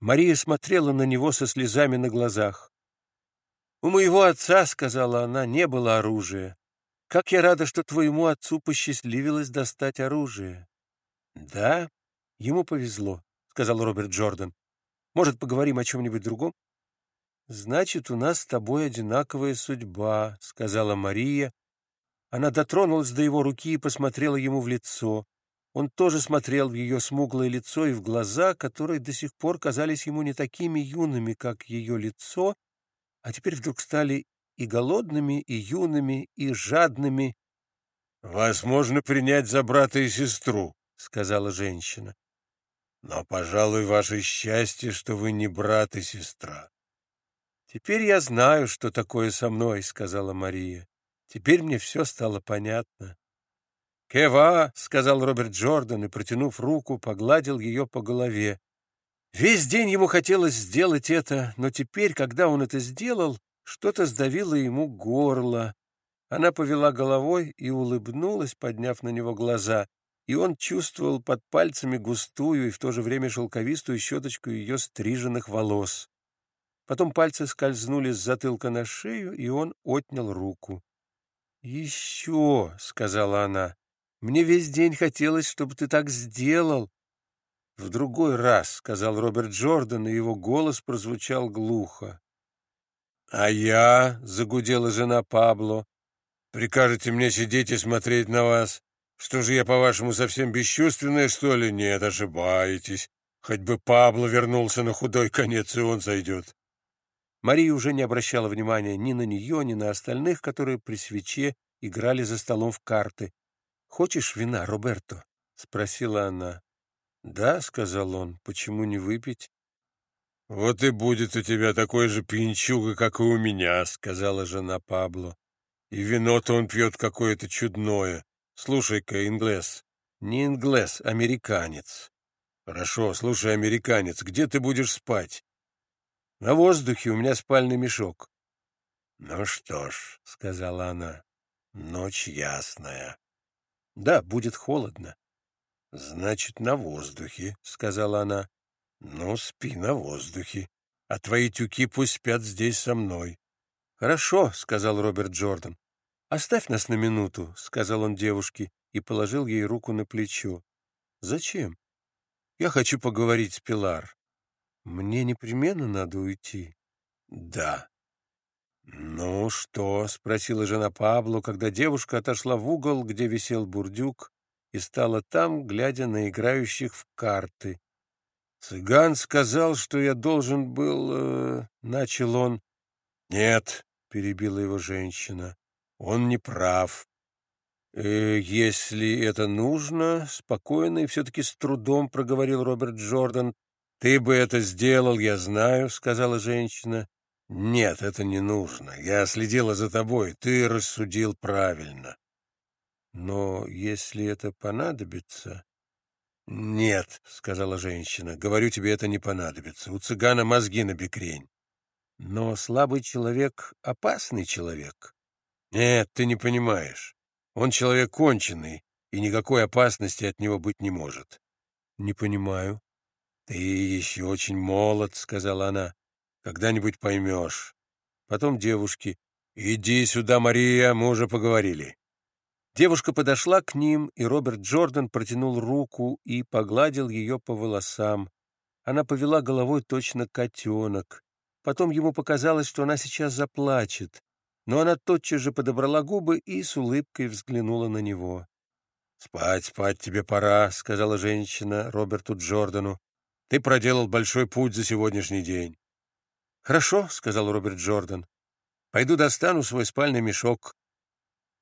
Мария смотрела на него со слезами на глазах. «У моего отца, — сказала она, — не было оружия. Как я рада, что твоему отцу посчастливилось достать оружие!» «Да, ему повезло», — сказал Роберт Джордан. «Может, поговорим о чем-нибудь другом?» «Значит, у нас с тобой одинаковая судьба», — сказала Мария. Она дотронулась до его руки и посмотрела ему в лицо. Он тоже смотрел в ее смуглое лицо и в глаза, которые до сих пор казались ему не такими юными, как ее лицо, а теперь вдруг стали и голодными, и юными, и жадными. — Вас можно принять за брата и сестру, — сказала женщина. — Но, пожалуй, ваше счастье, что вы не брат и сестра. — Теперь я знаю, что такое со мной, — сказала Мария. Теперь мне все стало понятно. «Кева!» — сказал Роберт Джордан и, протянув руку, погладил ее по голове. Весь день ему хотелось сделать это, но теперь, когда он это сделал, что-то сдавило ему горло. Она повела головой и улыбнулась, подняв на него глаза, и он чувствовал под пальцами густую и в то же время шелковистую щеточку ее стриженных волос. Потом пальцы скользнули с затылка на шею, и он отнял руку. «Еще!» — сказала она. Мне весь день хотелось, чтобы ты так сделал. — В другой раз, — сказал Роберт Джордан, и его голос прозвучал глухо. — А я, — загудела жена Пабло, — прикажете мне сидеть и смотреть на вас? Что же я, по-вашему, совсем бесчувственная, что ли? Нет, ошибаетесь. Хоть бы Пабло вернулся на худой конец, и он зайдет. Мария уже не обращала внимания ни на нее, ни на остальных, которые при свече играли за столом в карты. «Хочешь вина, Роберто?» — спросила она. «Да», — сказал он, — «почему не выпить?» «Вот и будет у тебя такой же пьянчуга, как и у меня», — сказала жена Пабло. «И вино-то он пьет какое-то чудное. Слушай-ка, инглес». «Не инглес, американец». «Хорошо, слушай, американец, где ты будешь спать?» «На воздухе у меня спальный мешок». «Ну что ж», — сказала она, — «ночь ясная». Да, будет холодно. — Значит, на воздухе, — сказала она. — Ну, спи на воздухе, а твои тюки пусть спят здесь со мной. — Хорошо, — сказал Роберт Джордан. — Оставь нас на минуту, — сказал он девушке и положил ей руку на плечо. — Зачем? — Я хочу поговорить с Пилар. — Мне непременно надо уйти. — Да. «Ну что?» — спросила жена Пабло, когда девушка отошла в угол, где висел бурдюк, и стала там, глядя на играющих в карты. «Цыган сказал, что я должен был...» э, — начал он. «Нет», — перебила его женщина, — «он не прав». «Э, «Если это нужно», — спокойно и все-таки с трудом проговорил Роберт Джордан. «Ты бы это сделал, я знаю», — сказала женщина. «Нет, это не нужно. Я следила за тобой. Ты рассудил правильно». «Но если это понадобится...» «Нет», — сказала женщина, — «говорю тебе, это не понадобится. У цыгана мозги на бекрень». «Но слабый человек — опасный человек». «Нет, ты не понимаешь. Он человек конченый, и никакой опасности от него быть не может». «Не понимаю». «Ты еще очень молод», — сказала она. Когда-нибудь поймешь. Потом девушки. «Иди сюда, Мария, мы уже поговорили». Девушка подошла к ним, и Роберт Джордан протянул руку и погладил ее по волосам. Она повела головой точно котенок. Потом ему показалось, что она сейчас заплачет, но она тотчас же подобрала губы и с улыбкой взглянула на него. «Спать, спать тебе пора», — сказала женщина Роберту Джордану. «Ты проделал большой путь за сегодняшний день. «Хорошо», — сказал Роберт Джордан. «Пойду достану свой спальный мешок.